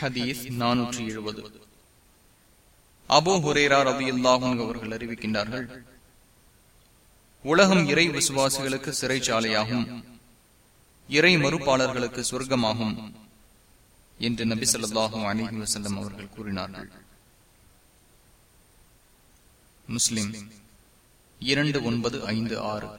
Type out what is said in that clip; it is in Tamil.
ஹதீஸ் நானூற்றி எழுபது. அபோ ஹுரேரா ரவி அவர்கள் அறிவிக்கின்றார்கள் உலகம் இறை விசுவாசிகளுக்கு சிறைச்சாலையாகும் இறை மறுப்பாளர்களுக்கு சொர்க்கமாகும் என்று நபி சொல்லாஹும் அலிஹி வசல்லம் அவர்கள் கூறினார்கள். முஸ்லிம் இரண்டு ஒன்பது ஐந்து ஆறு.